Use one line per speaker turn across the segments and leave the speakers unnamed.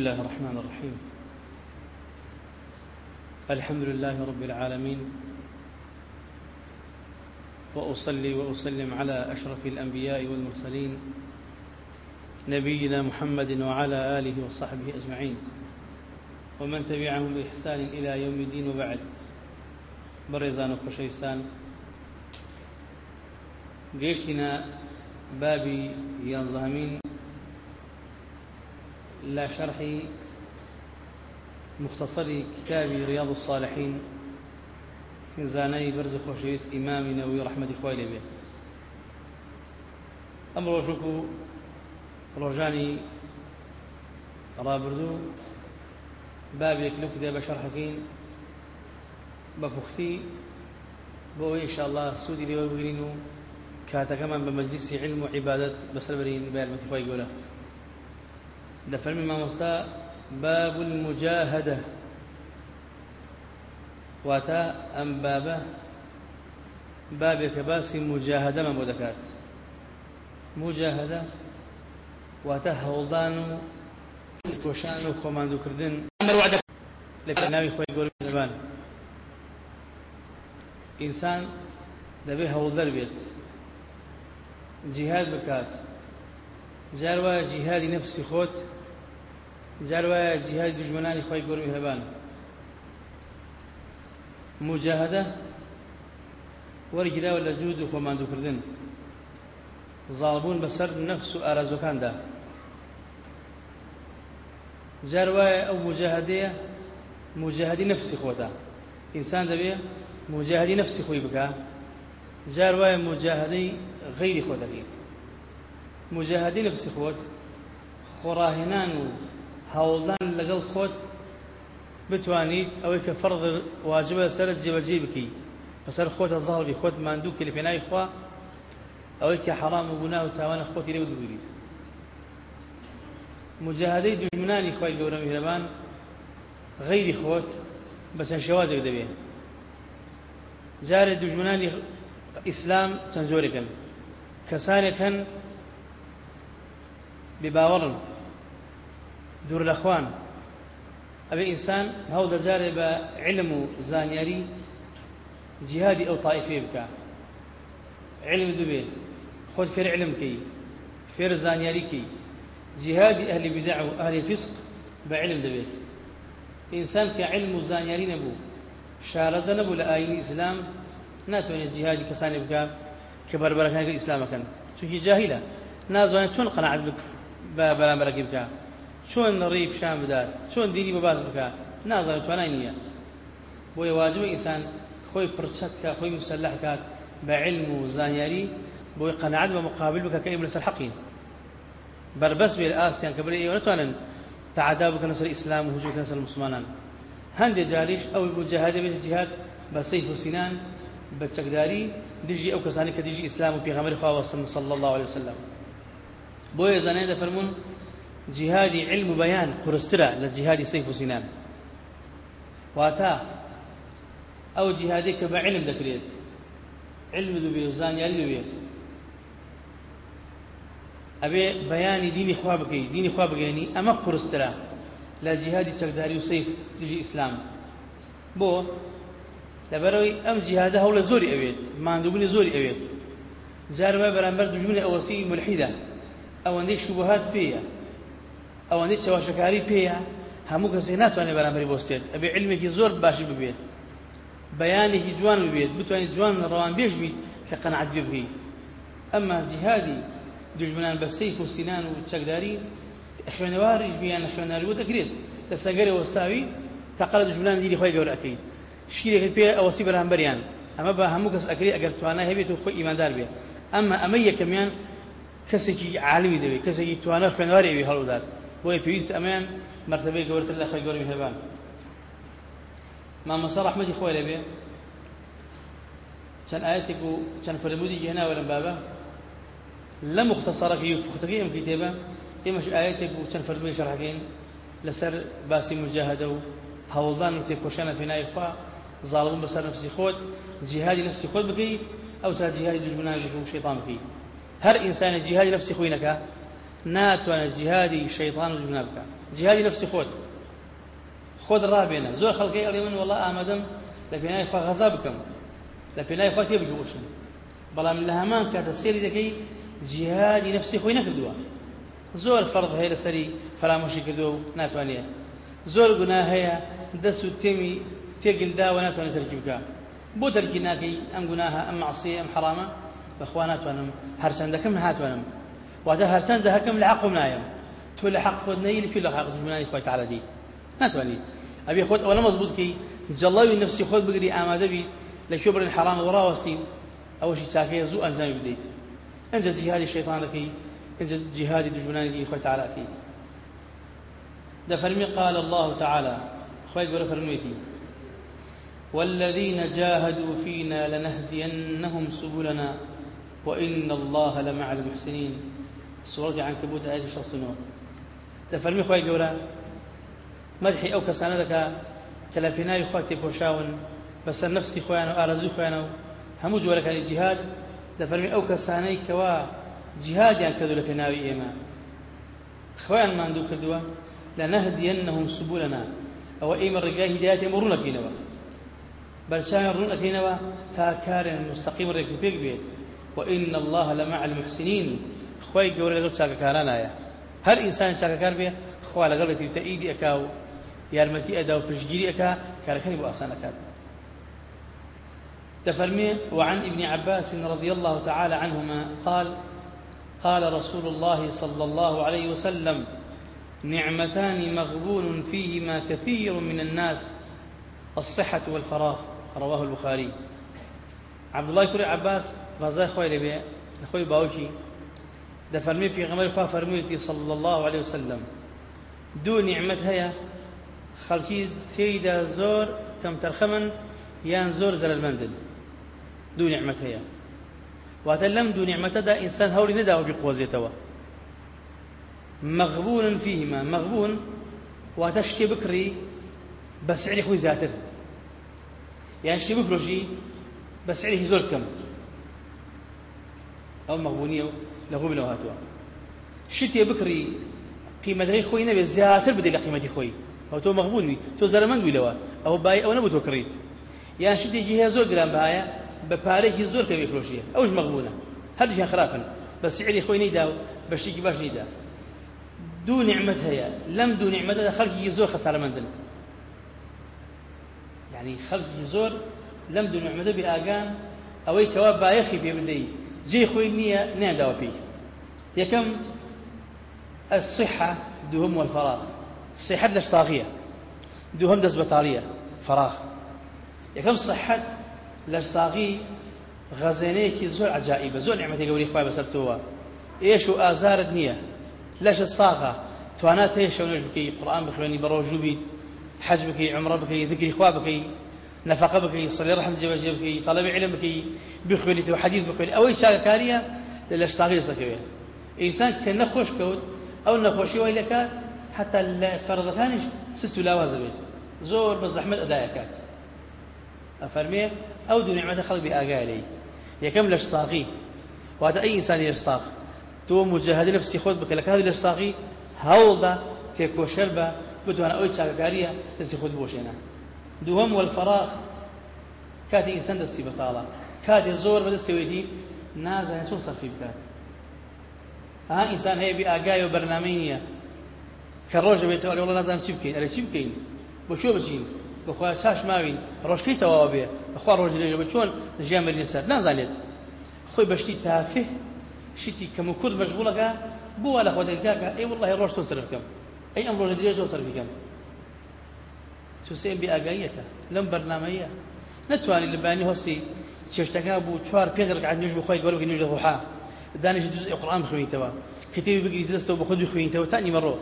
الله
الرحمن الرحيم الحمد لله رب العالمين وأصلي وأسلم على أشرف الأنبياء والمرسلين نبينا محمد وعلى آله وصحبه أجمعين ومن تبعهم بإحسان إلى يوم الدين وبعد برزان وخشيستان قيشتنا بابي ينظهمين لا شرح مختصر كتاب رياض الصالحين زانەی بەرز خۆشەویست ئیمامی نەوەی ڕەحمەتی خۆی لێبێ ئەم ڕۆژوک و ڕۆژانی ڕابردوو بابێک لەو کتێ بە شەرحەکەین بە پوختی بۆ ئەوەی ئینشاءالله سوودی لێوە بگرین و کاتەکەمان علم و عیبادەت بەسەر برین بە یارمەتی خۆی گەورە دەفەرمی مامۆستا باب المجاهدة. واتە ئەم بابە بابێکە باسی مجاهدەمە بۆ دەکات مجاهدە واتە هەوڵدان و کۆشان و لە پێناوی خۆی گەوری زبان ئینسان دەبێ هەوڵدەر بێت جیهاد بکات جار وایە جیهادی نفسی خۆت جار وایە جیهادی دژمنانی خۆی گەوری هەبان. مجاهدە وەرگراوە لە جوود و خۆماندووکردن. زاڵبوون بەسەر نەفس و ئارازۆکاندا جار وایە ئەو مجاهدەیە مجاهدی نفسی خۆتە. ئینسان دەبێ مجاهدی نفسی خۆی بکە. جار وایە مجاهدەی غەیری خۆ دەبێت مجاهدی نفسی خۆت خۆڕاهێنان و هەوڵدان لەگەڵ خۆت بتوانیت ئەوەی کە فەرض واجبە سەرت جێبەجێ بکەی. بەسەر خۆتە زاڵبی خۆت ماندوو کە لە پێناوی خوا ئەوەی کە حەرام و گونا و تاوانە خۆتی لێ بگیریت مجاهدەی دژمنانی خۆی گەورە میهرەبان غەیری خۆت بەسەر شێوازێک دەبێت جارێک دژمنانی ئیسلام چەند جۆرێکن. کەسانێکن بێباوەڕن دوور لە خوان ئەبێ ئینسان هەڵ دەجارێ بە علم و زانیاری جیهادی ئەو بکە علم دەبێ خۆت فێر علم کەی فێر زانیاری کەی جیهادی ئەهلی بدع و فسق بە علم دەبێت ئینسان کە علم و زانیاری نەبوو شارەزە نەبوو لە ئاینی ئیسلام ناتوانێت جیهادی کەسانی بکە کە بەربەرەکانی ئیسلامەکەن چونکی جاهیلە قەنەعەت بە بەرامبەرەکەی بکە. چۆن ڕێی پیشان بدات؟ چۆن دینی بە باز بکە؟ نازانێت توانای نییە. بۆیە واجبە ئینسان خۆی پرچەت کە خۆی مسلح کات بە علم و زانیاری بۆی قەنەعەت بە مقابل بکە کە ئێمە لەسەر حەقین. بربەس بێ ئاسیان کە بڵێ ئێوە نتوانن تعدا بکەن سەر ئیسلام و هجوم بکەن سەر مسلمانان. هەندێک جاریش ئەوەی بۆ جەهادە بێت جیهاد بە سەیف و سینان بە چەکداری دژی ئەو کەسانی کە دژی ئیسلام و پێغەمبەری خوا وەسن صلی الله عليه وسلم. بۆیە زانای دەفەرمون جهادی علم و بەیان قورسترە لە جهادی سەیف و سینان واتە ئەو جهادێک کە علم دەکرێت علم دوبێ و زانیاری دوبێت ئەبێ بەیانی دینی خوا بکەی دینی خوا بگەێنی ئەمە قورسترە لە جیهادی چەکداری و سەیف دژی ئیسلام بۆ لەبەرەوەی ئەم جیهادە هەوڵە زۆری ئەوێت ماندووبوونی زۆری ئەوێت جاربە ئەوەندەی شوبهات پێیە. ئەوەندەی چاوەشەکاری پێیە. هەموو کەسێک ناتوانێت بەرامبەری بۆستێت ئەبێ علمێکی زۆر باشی ببێت. بەیانێکی جوان ببێت. بتوانێت جوان ڕەوان بێژ بیت کە قەنەعەت پێ بکەیت. ئەمما جیهادی دژمنان بە سەیف و سینان و چەکداری خوێنەواریش بیان لە خوێنەواری بۆ دەکرێت. لە سەگەری وەستاوی تەقەڵە دژمنان دیری خۆی گەورە ئەەکەیت شیرێک پێ ئەوەسی بەرامبەریان. ئەمە بە هەموو کەس ئەکری ئەگەر توانای هەبێت و خۆی ئیماندار بێت. ئەمما ئەمە یەکەمیان کەسێکی عالمی دەوێت کەسێکی توانە خوێنوارێوی هەڵودات بۆیە پێویست ئەمەیان مرتبەی گەورتر لە خەی گەوری هێبان مامەسە ڕەحمەتی خۆی لەبێ. چەند ئاەتێک و چەند فرەمودی هێناوە لەم بابە لە مختصەڕەکەی و پوختەکەی ئەم کتێبە ئێمەش ئاەتێک و چەند فەرمووی شەڕحەکەین لەسەر باسی مجاهدە و هەوڵدان و تێکۆشانە پێناوی خوا زاڵبوون بەسەر نفسی خۆت جیهادی نفسی خۆت بکەی ئەو تا جیهادی دژمنان بکە و شەیطان بکەی. هەر ئینسانە جیهادی نفسی خۆی نەکە ناتوانێت جیهادی شەیطان و دژمنان بکە جیهادی نفسی خۆت خۆت ڕابێنە زۆر خەڵکی ئەڵێ من وەڵا ئامادەم لە پێناوی خوا غەزا بکەم لە پێناوی خوا تێبگەوشم بەڵام لە هەمان کاتە سێری دەکەی جیهادی نفسی خۆی نەکردووە زۆر فەرض هەیە لەسەری فەرامۆشی کردووە و ناتوانێت زۆر گونا هەیە دەست و تێمی تێگلداوە ناتوانێت تەرکی بکە بۆ دەرکی ناکەی ئەم گوناها ئەم معسیە ئەم حرامە بەخوا ناتوانم هەرچەندەکەم هاتوانم واتە هەرچەندە هەکەم لە حەقم نایەم تۆ لە حەق خۆت نەیلی لە حەق دژمنانی خۆی تعالی دی ناتوانیت ئەبێ خۆت ئەوە مەزبوط بکەی جەڵاوی نفسی خۆت بگری ئامادە بیت لە کوێ بڕین حرام وەڕاوەستی ئەوەشی چاکەیە زوو ئەنجامی بدەیت ئەنجە جیهادی شەیطان دەکەی ئەنجە جیهادی خۆی تعالی دەکەیت دەفەرمی قال الله تعالى خۆی گەورە فەرموویەتی والذين جاهدوا فينا لنهدينهم سبلنا. وإن الله لمع المحسنين. سورة عنكبوت آية 69 دەفەرمی خۆی گەورە مەدحی ئەو کەسانە دەکا کە لە پێناوی خوا تێکۆشاون بەسەر نفسی خۆیان و ئارەزوی خۆیانە و هەموو جۆرەکانی جیهاد دەفەرمی ئەو کەسانەی کەوا جیهادیان کردو لە پێناوی ئێمە خۆیان ماندوو کردووە لە نەهدیەنەهم سبولنا ئەوە ئێمە ڕێگای هیدایەت ئێمە ڕوو نەکەینەوە بەرچاویان ڕوو نەکەینەوە تا کارێن مستەقیم ڕێک پێک بێت وإن الله لمع المحسنين. خوي گەورە لەگەڵ چاکەکارانایە هەر ئینسان چاکەکار بێ خوا لەگەڵێتی تەئیدی ئەکا و يارمتي أدا وبشجيري أكا كاركني بأسانا كاد تفرمي وعن ابن عباس رضي الله تعالى عنهما قال قال رسول الله صلى الله عليه وسلم نعمتان مغبون فيهما كثير من الناس الصحة والفراغ. رواه البخاري. عبد الله کوڕی عباس خوای لێ بێ خۆی و باوکی دەفەرمێ پێغەمبەری خوا فەرموویەتی صلى الله عليه وسلم. دوو نیعمەت هەیە خەڵکی تێیدا زۆر کەم تەرخەمن یان زۆر زەرمەندن. دوو نیعمەت هەیە. واتە لەم دوو نیعمەتەدا ئینسان هەوری نەداوە بیقۆزێتەوە مەغبون فيهما مەغبون واتە شتێ بکڕی بە سعری خۆی زیاتر. یان شتێ بفرۆشی بە سعرێکی زۆر ئەو مەغبونیە و لە خۆی بنەوە هاتووە شتێ بکڕی قیمەتەکەی خۆی نەبێت زیاتر بدەی لە قیمەتی خۆی. ئەو تۆ مەغبون وی تۆ زەرمەند وی لەوە. ئەو بای ئەو نەبوو تۆ کڕیت. یان شتێکی هەیە زۆر گران بەهایە بە پارێکی زۆر کەوی فرۆشیە. ئەوش مەغبونە هەردووشیان خراپن. بە سعری خۆی نەیدا و بە شتێکی باش نەیدا. دوو نعمت هەیە. لەم دوو نعمەتەدا خەڵکی زۆر خەسارەمەندن. یعنی خەڵکی زۆر لەم دوو نعمەتە بێ ئاگان ئەوەی کەوا بایەخی پێ بدەی جێی خۆی نییە نێداوە پێی یەکەم الصحة دوهم والفراغ. صحت لەش ساغیە دووهم دەست بەتاڵیە فراغ. یەکەم صحت لەش ساغی غەزێنەیەکی زۆر عجائبە زۆر نعمەتی گەوری خوای بەسەر تۆوە ئێش و ئازارت نییە لەشت ساغا توانات هەیە شەو نوێژ بکەی قورآن بخوێنی بەڕۆژوو بیت حەج بکەی عمرە بکەی ذکری خوا بکەی نفقه بکەی صلی ڕحم جێبەجێ بکەی طلب علم بکەی بخوێنیتەوە حەدیث بخوێنی ئەوەی چاکەکاریە لەش ساغی دەسەکەوێت ئینسان کە نەخۆش کەوت ئەو نەخۆشی وای لەکات حتى فرضەکانیش سست و لاوازە بێت زۆر بە زەحمت ئەدایەکات ئەفەرمێ ئەو دوو نعمەتە خەڵک بێ ئاگای لێی یەکەم لەش ساغی واتە ئەی ئینسانی لەش ساغ تۆ مجاهدی نفسی خۆت بکە لە کاتی لەش ساغی هەوڵدا تێکۆشەر بە بتوانە ئەوی چاکەکاریە دەستی خۆت بۆشێنە دووەم والفراغ. کاتی ئینسان دەستی بەتاڵە. کاتێ زۆر بەدەستەوەیدی نازانێت چۆن سەرفی بکات. ئەها ئینسان هەیە بی ئاگای و بەرنامەی نییە. کە ڕۆژە بێتەوە لەوڵە نازانم چی بکەین. ئەرە چی بکەین؟ بۆ چۆ بچین؟ بەخوا چاش ماوین. ڕۆژکەی تەواو بێ. بەخوا ڕۆژ لێژە بە چۆن؟ ژیان بەرین سەر. نازانێت. خۆی بەشتی تافه شتی کەم و کورد مەشغوڵەکە بووە لە خۆدەکەکە ئەی وڵی ڕۆژ تۆ سرف بکەم ئەی ئەم ڕۆژە درێژ زۆر سەرفیکەم چوسێن بێ ئاگاییەکە لەم بەرنامەیە نەتوانانی لەبانی هۆسی چێشتەکە بوو چوار پێنج ڕکعات نوێژ بخۆی گەورە بکەی نوێژ ڕوحا دانش جزء قرآن بخوينتوا كتير بقري دستو بخود بخوينتوا تاني مرة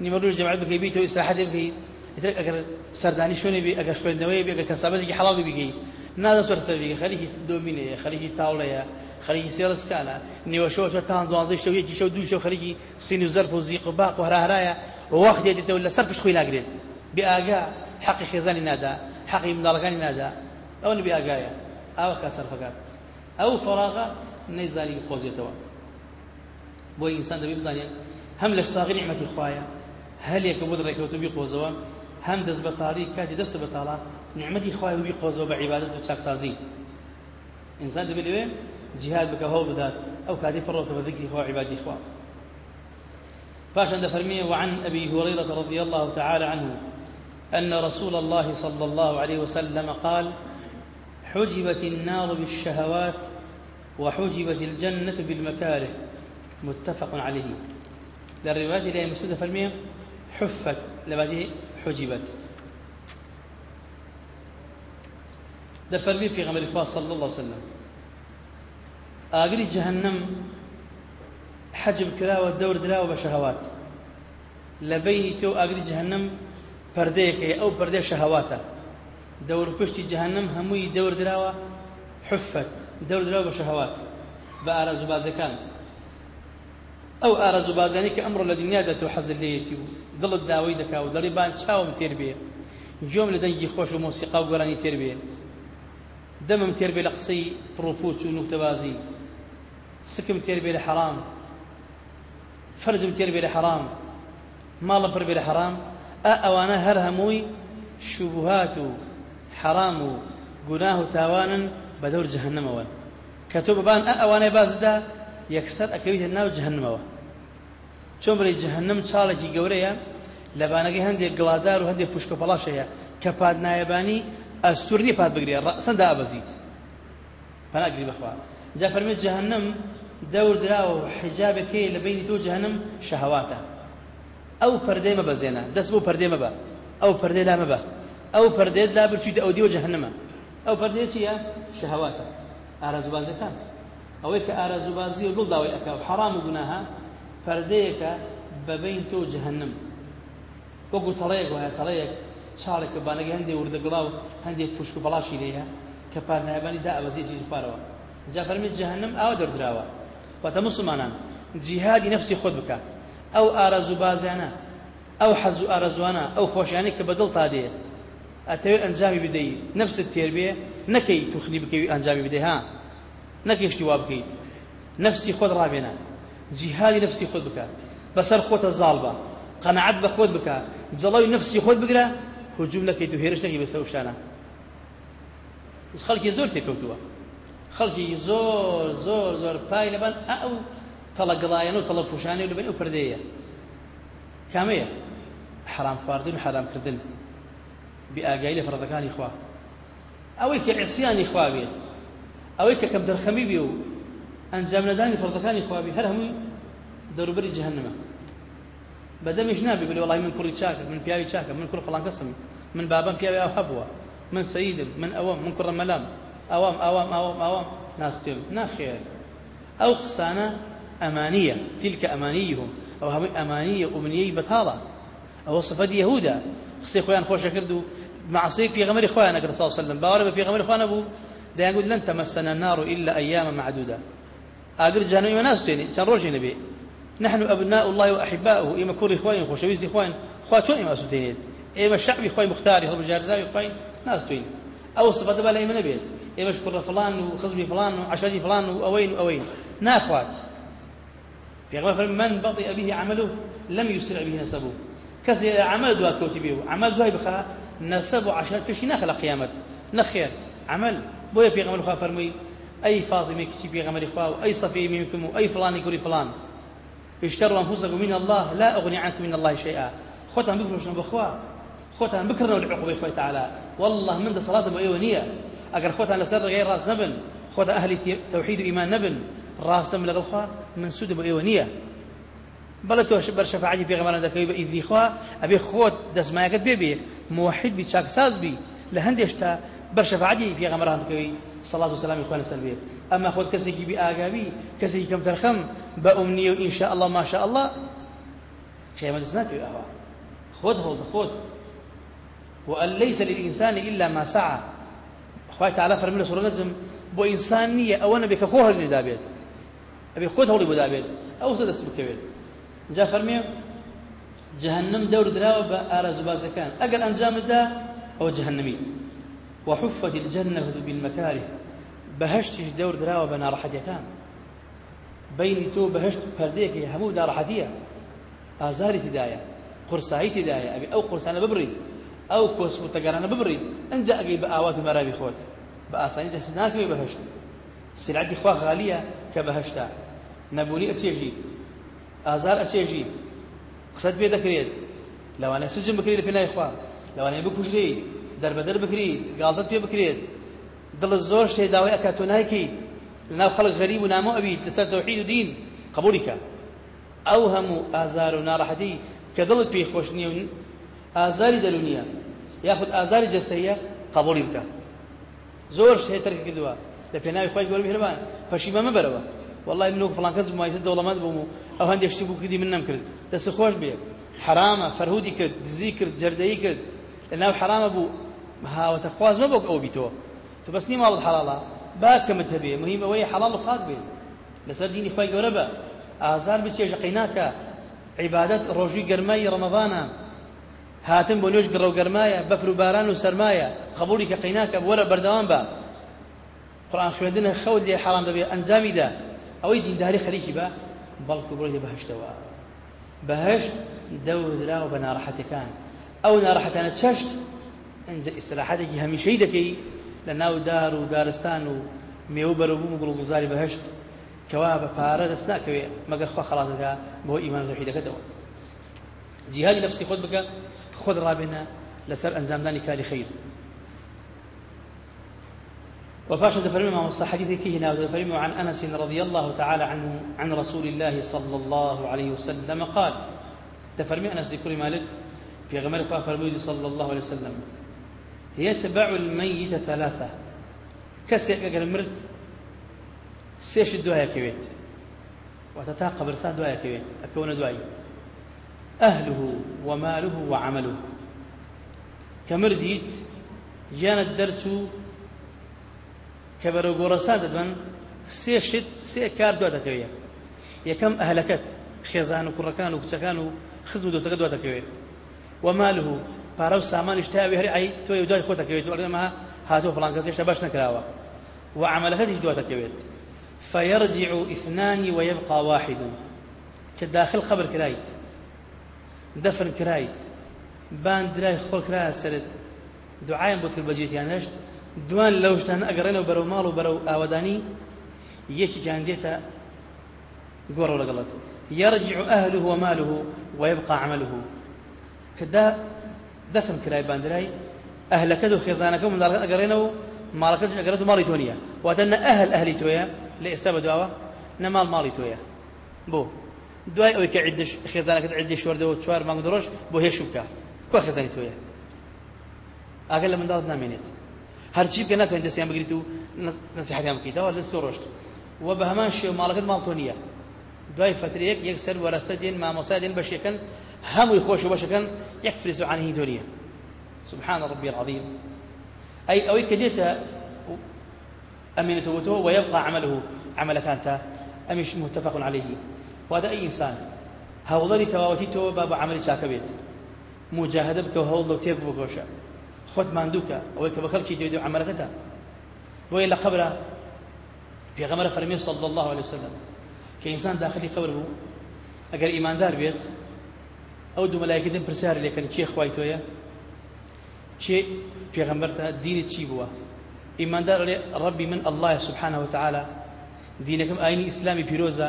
نمرو الجماعة بكي بيتو إسراحة بكي يترك أجر سرداني شوني بي أجر خوينتوا بي أجر كسابة حلال بيجي نادا سر سر بيجي خليه دومينه خليه تاولة خليه سيرس كالا نيو شو شو تان دوان شو يجي شو دو شو خليه سين وزرف وزيق وباق وهراهرايا ووقت يدي تولى سرفش خوي لاقرين بآجا حقي خزاني نادا حقي مدالغاني نادا. أو نبي آجايا أو كسر فقط. أو فراغ نيزاني بخوزيتوا بۆ ئینسان دەبێ بزانێت هەم لە ساغی نیعمەتی خوایە هەلێکە بۆ دڕێکەوتو بیقۆزەوە هەم دەست بە تاریک کاتی دەست بە تاڵا نیعمەتی خوای و بیقۆزەوە بە عیبادەت و چاکسازی ئینسان دەبێت جهاد بکە هەوڵ بدات. ئەو کاتی پڕۆکە بە ذکری خوا. عیبادی خوا دفرميه وعن أبي هريرة رضي الله تعالى عنه. أن رسول الله صلى الله عليه وسلم قال حجبت النار بالشهوات وحجبت الجنة بالمكاره. متفق عليه. للرواية إلى مسند فرمية حفت. لبعده حجبت. دەفەرمێ پێغەمبەری خوا صلى الله عليه وسلم. ئاگری جەهەنەم حجب کراوە دەور دراوە بە شەهەوات. لە بەینی تۆ ئاگری جەهەنەم پردەیەکەیە ئەو پردێ شەهەواتە دەور پشتی جەهنم هەمووی دەور دراوە حفت دەور دراوە بە شەهەوات بە ئارەزوو بازەکان. ئەو ئارەزوو بازانی کە ئەمڕۆ لە دنیادا تۆ حەزل لێتی و دڵت داوای دەکا و دەڵی بان چاوم تێر بێ. جۆم لە دەنگی خۆش و مۆسیقا و گۆرانی تێر بێ. دەمم تێر بێ لە قسەی پڕۆپوچ و نوکتەبازی. سکم تێر بێ لە حەرام. فرجم تێر بێ لە حەرام. ماڵم پڕ بێ لە حەرام. ئەوانە هەر هەمووی شوبهات و حرام و گوناه و تاوانن بە دەور جەهنمەوە کە تۆ ببان ئە ئەوانەی بازدا یەکسەر ئەکەویتە ناو جەهنمەوە چۆن بڵێ جەهنم چاڵێکی گەورەیە لەبانەکەی هەندێک گڵادار و هەندێک پوشکە پەڵاشەیە کە پادنایەبانی ئەستورنی پاد بگرێ ڕەسەندا ئەبەزیت پەناگری بەخوا. جا فەرمێت جەهنم دەور دراوە و حجابێکی لە بینی تۆ جەهنم شەهەواتە ئەو پەردەی مەبەزێنە دەست بۆ پەردەی مەبە ئەو پەردەی لا مەبە ئەو پەردەیت لا برچیت ئەو دیوە جەهنمە ئەو پەردەی چییە؟ شەهەواتە ئارەزوبازەکان ئەوەی کە ئارەزوبازی و دڵداوای ئەکا و حەرام و گوناها پەردەیەکە بەبین تۆ جەهنم. وەکو تەڵەیەک وایە تەڵەیەک چاڵێک کە بانەکە هەندێک وردەگڵا و هەندێک پوشک و بەڵاشی لێیە کە پارنایبانی دا ئەوەزی چیز خوارەوە جا فەرمێت جەهنم ئاوا دەردراوە. واتە مسلمانان جیهادی نفسی خۆت بکە. ئەو ئارەزوو بازیانە ئەو حەز و ئارەزوانە ئەو خۆشیانەی کە بەدڵ تا دێ. ئەتەوێت ئەنجامی بدەیت نفست تێر بێ نەکەی توخنی بکەوی ئەنجامی بدەی ها. نەکەشتی وا بکەیت. نفسی خۆت ڕابێنە. جیهادی نفسی خۆت بکە. بەسەر خۆتە زاڵ بە. قەنەعەت بە خۆت بکە. جەڵەوی نفسی خۆت بگرە هجوم نەکەیت و هێرش نەکەی بەسەر شتانە خەڵکی زۆر تێکەوتووە. خەڵکی زۆر زۆر زۆر پای لەبەن ئەو تەڵە گڵایەن و تەڵە پوشانی و لەبەن ئەو پردەیە. کامەیە؟ حرام خواردن و حرامکردن بئاگایی لە فڕەکانی خوا. ئەوەی کە عسیانی خوا بێت. ئەوەی کە کەم دەرخەمی بێ و ئەنجام نەدانی فڕەکانی خوا بێ. هەر هەمووی بڵێ وڵی من کوڕی چاکە من پیاوی چاکە من کوڕ فڵان کەسم من بابم پیاوی ئەو هەبووە من سەیدم من ئەوەم من کوڕە مەلام. ئەوام ئەوام ئەوام ئەوام ناستێم. ناخێر. ئەو قسانە ئەمانیە تیلکە ئەمانیهم ئەو هەمووی ئەمانیە ئومنیەی بەتاڵە ئەوە صفەتی یەهودا قسەی خۆیان خۆشە کرد و معصی پێغەمەری صلی الله عليه وسلم. باوەڕە بە پێغەمەری خۆیان نەبوو دەیان گوت لن تمسنا النار إلا أياما معدودة. ئاگر جانەوەی مە ناستێنی چەند ڕۆژی نەبێ نحن أبناء الله وأحباؤه. إما كوري خوين خوشويزي خوين خوا چۆن ئێمە سوتێنێت ئێمە شعبی خۆی مختاری هەڵبژاردراوی خوین ناستوین ئەو سفەتە بە لە ئێمە نەبێت ئێمەش کوڕە فلان و خزمی فلان و عشاجی فلان و ئەوەین و ئەوەین ناخوات پێغەمبەر فەرمووی من بطئ به عمله لم يسرع به نسبه. كسي عمل دوا كوتي عمل دوا بخا نسب عشر فيش نخل قيامت. نەخێر. عەمەل. بۆیە پێغەمبەری خوا فەرمووی ئەی فاطمة کچی پێغەمبەری خوا ئەی صفية میمکم ئەی فلان کوڕی فلان. اشتروا أنفسكم من الله لا أغني عنكم من الله شيئا. خوتان بفرشنا بخوا. خوتان بكرنا العقوبة إخوة تعالى. والله من صلاة بأيونية أقر خوتان لسر غير راس نبن. خوتان أهل توحيد وإيمان نبن. راس نبن لغل خوا. من سود بأيونية بەڵێ تۆ بەر شەفاعەتی پێغەمبەران دەکەوی بە ئیدی خوا ئەبێ خۆت دەستمایەکەت بێ بێ موحید بی چاکساز بی لە هەندێشتا بەر شەفاعەتی پێغەمبەران بکەوی سەڵات و سەلامی خوانە سەر بێت ئەمما خۆت کەسێکی بی ئاگاوی کەسێکی کەم تەرخەم بە ئومنیە و ئینشاء الله ماشاء الله خێمە دەست ناکەوی ئەوە خۆت هەڵ خۆت وأن ليس للإنسان إلا ما سعى. خوای تعالی فرمی سورة نجم نییە ئەوە نەبێت کە خۆ هەڵی دابێت خۆت هەڵی بۆ دابێت ئەو سە دەست بکەوێت جا فەرمێ جهنم دەور دراوە ئارەزوو بازەکان ئەگەر ئەنجامدا ئەوە جهنمی وحفت الجنة بالمكاره. بەهشتیش دەور دراوە بە ناڕەحەتیەکان بینی تۆ بەهشت پەردەیەکی هەموو ناڕەحەتیە ئازاری تدایە قورسایی تدایە ئەبێ ئەو قورسانە ببڕیت ئەو کۆسموتەگەرانە ببڕیت ئەنجا ئەگەی بە ئاوات و مەراوی خۆت بە ئاسانی دەست ناکەوێ بەهشت سلعتی خوا غالیە نەبوونی ئەچێژیت ئازار ئەچێژیت قسەت پێ دەکرێت. لەوانە سجن بکرێت لە پێناوی خوا. لەوانەیە بکوژرێت دەربەدەر بکرێت گاڵتت پێ بکرێت. دڵت زۆر شتێ داوای ئەکات تۆ نایکەیت لەناو خەڵک غەریب و نامۆ ئەبیت لەسەر تەوحید و دین. قبولی کە ئەو هەموو ئازار و ناڕەحەتی کە دڵت پێی خۆش نییە و ئازاری دەرونیە یاخود ئازاری جەستەیە قبولی بکە. زۆر شتێ تەرک کردووە. لە پێناوی خۆی گەورە میهرەبان پەشیمە مەبەرەوە وەڵڵا من و فلان کەس بمایسە دەوڵەمەند بووم و ئەو هەندێک شتی بوو کردی من نەمکرد دەست خۆش بێ حرامە فەرهودی کرد دزی کرد جەردەیی کرد لەناو حرامە بوو هاوەتە خوازمە بۆ ئەو بیتەوە تو بەس نی ماڵت حەڵاڵە با کەمت هەبێ موهیم ئەوەیە حەڵاڵ و پاک بێ لەسەر دینی خۆی گەورە بە ئازار بچێژە قەیناکە عیبادەت ڕۆژی گەرمای ڕەمەضانە هاتن بۆ نوێژ گڕە و گەرمایە بەفر و باران و سەرمایە قبولی کە قەیناکە وەرە بەردەوام بە قورآن خوێندنە خەوت لێ حرام دەبێت ئەنجامیدا ئەوەی دینداری خەریکی بە بەڵکو بڕۆ بەهشتەوە بەهشت دەورراوە بە ناڕەحەتەکان ئەو ناڕەحەتانە چەشت ئەنجە ئیسراحەتێکی هەمیشەی دەکەی لە ناو دار و دارستان و مێوە بەرەبووم و گوڵگوزاری بەهشت کەوا بە پارە دەست ناکەوێت مەگەر خوا خەڵاتەکە بۆ ئیمان زەحیدەکەتەوە جیهادی نفسی خۆت بکە خۆت ڕابێنە لەسەر ئەنجامدانی کاری خەیر وباشا تفرمي ما مصح حديثك هنا تفرمي عن أنس رضي الله تعالى عنه عن رسول الله صلى الله عليه وسلم قال تفرمي أنس كل مالك في غمر فرمي صلى الله عليه وسلم يتبع الميت ثلاثة. كسي أقل مرد سيش الدعاء كويت. وتتاقب رسال دعاء كويت أكون دعاء أهله وماله وعمله. كمرديت جانا الدرس کە بەرەو گۆڕەسان دەبن سێ شت سێ کار دوا دەکەوێت یەکەم ئەهلەکەت خێزان و کوڕەکان و کچەکان و خزم و دۆستەکە دوا دەکەوێت وماله پارە و سامانیش تاوی هەری ئای تۆی دوای خۆت دەکەوێت وەرمە هاتۆ فڵان کەس هێشتا دەکەوێت فيرجع اثنان ويبقى واحد. کە داخلی قەبر کرایت. دەفن کرایت. بان درای خۆڵ کرایە سەرت. دوعا بۆت بکرێت يعني دوان لەو شتان ئەگەڕێنەوە بەرەو ماڵ و بەرەو ئاوادانی یەکی جان دێتە گۆڕە لەگەڵێت يرجع أهله وماله ويبقى عمله. کە دا دەفن کرای بان درای ئەهلەکە و خێزانەکە منداڵەکە ئەگەڕێنەوە ماڵەکەش ئەگەرێت و ماڵی تۆ نیە واتە نە ئەهل ئەهلی تۆیە لە ئێستا بەدواوە نە ماڵ ماڵی تۆیە. بۆ دوای ئەوەی کە عیدش خێزانەکەت عیدی شوەردەوە چوار مانگ درۆژ بۆ هێش بکە کۆ خێزانی تۆیە؟ ئاگەر لە منداڵت نامێنێت. هەرچی بکە ناتوانین دەستیان بگریت و نەسیحەتیان بکەیتەوە لە سۆ ڕۆشت. و بە هەمان شێو ماڵەکەت ماڵتۆ نییە. دوای فترەیەک یەکسەر وەرەثە دێن مامۆسا دێن بەشەکەن هەمووی خۆش و بەشەکەن يكفرس عنه دنيا سبحان ربي العظيم ئەی ئەو کە دێتە ئەمێنێتەوە ويبقى عمله عەمەلەکانت ئەمەش متفق عليه وەها ئەی ئینسان هەوڵەری تەواوەتیتەوە با بە عملی چاکە بێت. موجاهەدە بکە هەوڵ و تێک بکۆشە. خۆت ماندووکە ئەوەی کە بە خەڵکی دێ و عملەکەتە بۆیە لە قبرە پێغەمەرە فەرمی صلی الله عليه وسلم. کە ئینسان داخلی قبر بوو ئەگەر ئیماندار بێت ئەو دوو مەلایکەتن پرسیار لێکەن کێ خوای تۆیە کێ پێغەمبەرتە دینت چی بووە ئیماندار ئەڵێ ڕەبی من الله سبحانه وتعالى. دینەکەم ئاینی ئیسلامی پیرۆزە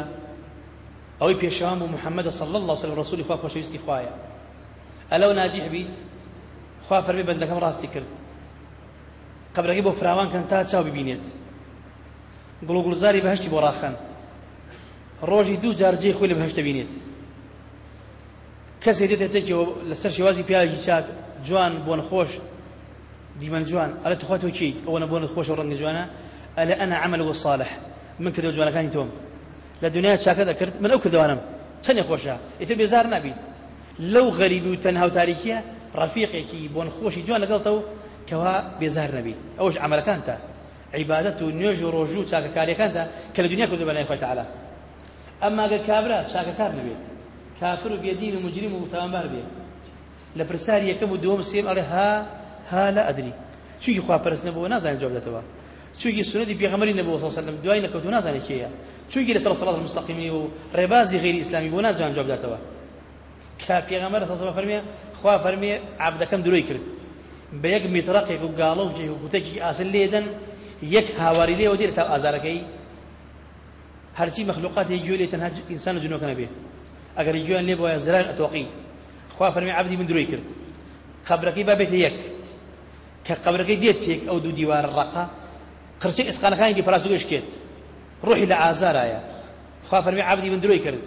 ئەوەی پێشەوان بوو محەممەدە صلی الله وسلم ڕسولی خوا خۆشەویستی خوایە ئەلەو ناجیح بیت خوا فەرمی بەندەکەم ڕاستی کرد. قبرەکەی بۆ فراوان کەن تا چاو ببینێت. گوڵ و گوڵزاری بەهشتی بۆ ڕاخەن. ڕۆژی دوو جار جێی خۆی لە بەهشتە بینێت. کەسێک دێتێتێکەوە لەسەر شێوازی پیاوێکی چاک جوان بۆ نەخۆش دیمەن جوان. ئەلە تخواتەوە چیت ئەوە نەبوون خۆش و ڕەنگە جوانە. ئەلە ئەنا عمل والصالح من کردو جوانەکانی تۆم. لە دنیا چاکە دەکرد من ئەو کردوانم. چەندێ خۆشە؟ ئیتر بێزار نابیت لەو غەریبی و تەنها و تاریکیە ڕەفیقێکی بۆن خۆشی جوان لەگەڵتەوە کەوا بێزار نەبی. ئەوش عملەکانتە. عیبادەت و نوێژ و ڕۆژوو و چاکەکاریەکانتە کە لە دنیا کردو بەلای خۆی تعالی ئەمما گە کابرا چاکەکار نەبێت. کافر و بێدین و مجرم و تاوانبار بێت. لە پرساری یەکەم و دووەم سێم ئەڵێ ها ها لا ئەدری. چونکی خواپەرست نەبووە نازانێت جواب دێتەوە چونکی سنەتی پێغەمبەری نەبووە صلی الله عليه وسلم دوای نەکەوتو نازانێت کێیە. چونکی لەسەر سەڵات المستقیمی و ڕێبازی غیری ئیسلامی بۆ نازانێت جواب داتەوە کە صلی الله فەرمێ خوا فەرمێ عبدەکەم دروی کرد. بە یەک میترەقێک و گاڵە و جێ و گوتەکی ئاسن لێدەن یەک هاواری لێەوە دێت تا ئازارەکەی. هەرچی مەخلوقاتی گوێ لێ تەنها ئینسان جنۆکە نەبێ. ئەگەر گوێیان لێ بۆە زران ئەتۆقی. خوا فەرمی عبدی من دروی کرد. قبرەکەی بابێتە یەک. کە قبرەکەی دێت تێک ئەو دوو دیوار ڕقا. قرچە ئسقانەکانی دی پراسوگە شکێت ڕۆحی لە ئازارایە. خوا فەرمی عبدی من دروی کرد.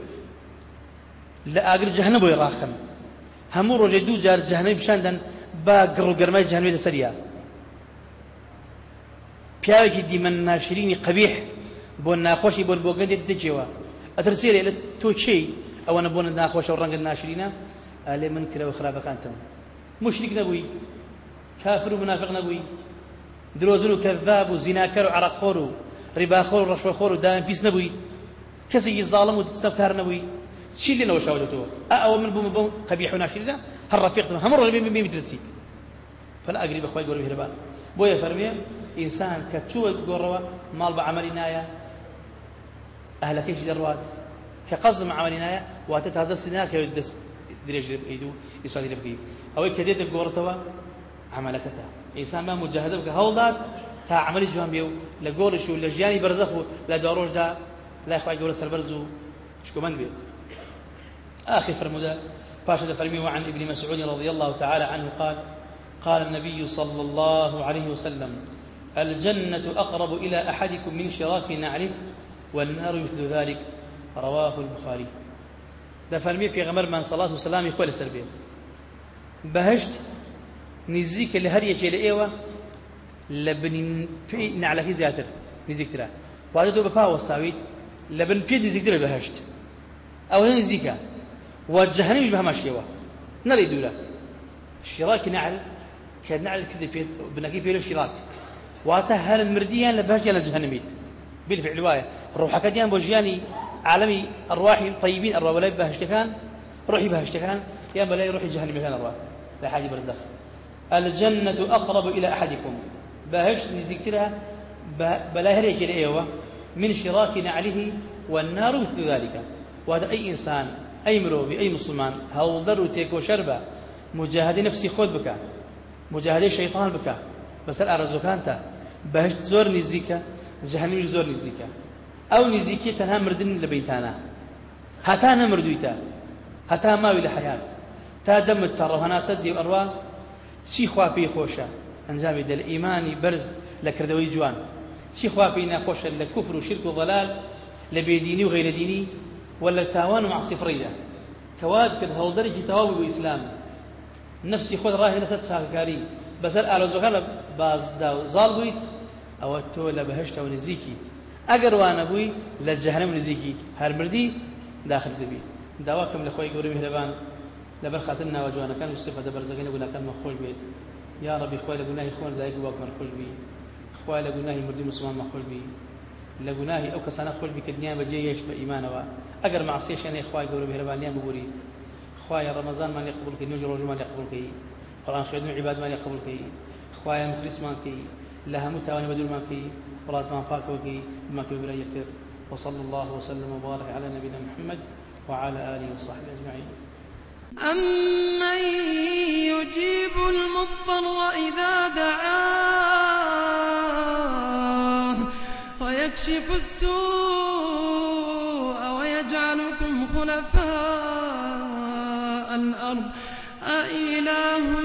لە ئاگر جەهنە بۆی ڕاخن. هەموو ڕۆژێ دوو جار جەهنەی بشاندن با گڕ و گەرمای جەهنەوێ لەسەریا پیاوێکی دیمە ناشرینی قەبیح بۆ ناخۆشی بۆن بۆ گەندێت دەچێەوە ئەترسێ لە تۆ چی؟ ئەوەنە بۆنە ناخۆشە و ڕەنگە ناشرینە؟ ئالێ من کرەوە خراپەکانتم. مشریک نەبووی. کافر و منافق نەبووی. درۆزن و کەذاب و زیناکەر و عەرەقخۆر و ڕیباخۆر و ڕەشوەخۆر و دایان پیس نەبووی. کەسێکی زاڵم و دستەبکار نەبووی. چی لێنەوە شاودەتەوە ئەوە من بوومە بەو قەبیح و ناشرینە هەر ڕەفیقتم هەموو ڕۆژ بێ میترسی فلا ئەگری بەخوای گەورە مهرەبان بۆیە فەرمێ ئینسان کە چووە گۆڕەوە ماڵ بە عملی نایە ئەهلەکەیش دەڕوات کە قەزم عملی نایە واتە تازە سناکەوێت دەست درێژ لێ بکەیت و ئیسفادی لێ بکەیت ئەوەی کە دێتە گۆڕتەوە عملەکەتە ئینسان با مجاهدە بکە هەوڵدات تا عملی جوان بێ و لە گۆڕش و لە ژیانی بەرزەخ و لە داڕۆژدا لای خوای گەورە سەربەرز و شکومەند بێت آخر فرمودا باشا فرمي وعن ابن مسعود رضي الله تعالى عنه قال قال النبي صلى الله عليه وسلم الجنة أقرب إلى أحدكم من شراك نعله والنار مثل ذلك رواه البخاري. ده فرمي في غمر من صلاة وسلام يخوال سربية بهشت نزيك اللي أيوه لبن في نعلك زياتر نزيك ترى. وهذا دو لبن في نزيك ترى بهشت. أو وجهنم بها ماشيوه نري دولا الشراك نعل كان نعل كذا في بنكي في الشراك. واتهل المرديان يانا جهنميت بالفعل وايه روحك ديان بوجياني عالمي أرواحي طيبين. أرواح ولا بهشتكان روحي بهشتكان يا بلاي روحي جهنم كان ارواح لا حاجة برزخ. الجنة أقرب إلى أحدكم. بهشت نزكتها بلا هريك الأيوة من شراك نعله والنار مثل ذلك. وهذا أي إنسان ئەی مرۆڤ ئەی مسلمان هەوڵدەر و تێکۆشەر بە. مجاهدی نفسی خۆت بکە. مجاهدی شەیطان بکە. بەسەر ئارەزوەکانتە بەهشت زۆر نزیکە. جەهەنمی زۆر نزیکە. ئەو نزیکی تەنها مردن لە بینتانە هەتا نەمردویتە هەتا ماوی لە حیات تا دەمت تا ڕۆهەناسەت دی ئەڕوا چی خوا پێی خۆشە؟ ئەنجامی دە لە ئیمانی بەرز لە کردەوەی جوان. چی خوا پێی ناخۆشە لە کوفر و شرک و ضلال لە بێدینی و غیرەدینی؟ ولا تاوان و معصی فڕیدا کەوات کرد هەوڵدەرێکی تەواوی بۆ ئیسلام نفسی خۆت ڕاهی لەسەر چاکەکاری بەسەر ئالۆزەکان لە بازدا و زاڵ بوویت ئەوە تۆ لە بەهشتەوە نزیکیت ئەگەر وانە بووی لە مردی داخل دەبی داواکەم لە خۆی گەورە میهرەبان لەبەر خاتر ناوە جوانەکان و سفە دەبەرزەکەی لە گوناکانمان خۆش بێت یا ڕەبی خوای لە گوناهی خۆن دایک و باوکمان خۆش بی خوای لە گوناهی بی. لە گوناهی ئەو کەسانە خۆش بی کە دنیان بەجێ هێشت بە ئەگەر معسیەشیانەی خوای گەورە مهرەبانیان ببووری خوای ڕەمەزانمان لێ قبول کەی نوێژ ڕۆژمان لێ قبول کەی قورآن خوێندن و عیبادمان لێ قبول کەی خوای مخلصمان کەی لە هەموو تاوانی کەی وڵاتمان پاکەوە کەی بما كبر يكثر وصلى الله وسلم وبارك على نبينا محمد وعلى آله وصحبه أجمعين
أمن يجيب المضطر إذا دعاه ويكشف السوء خلفاء الأرض. أإله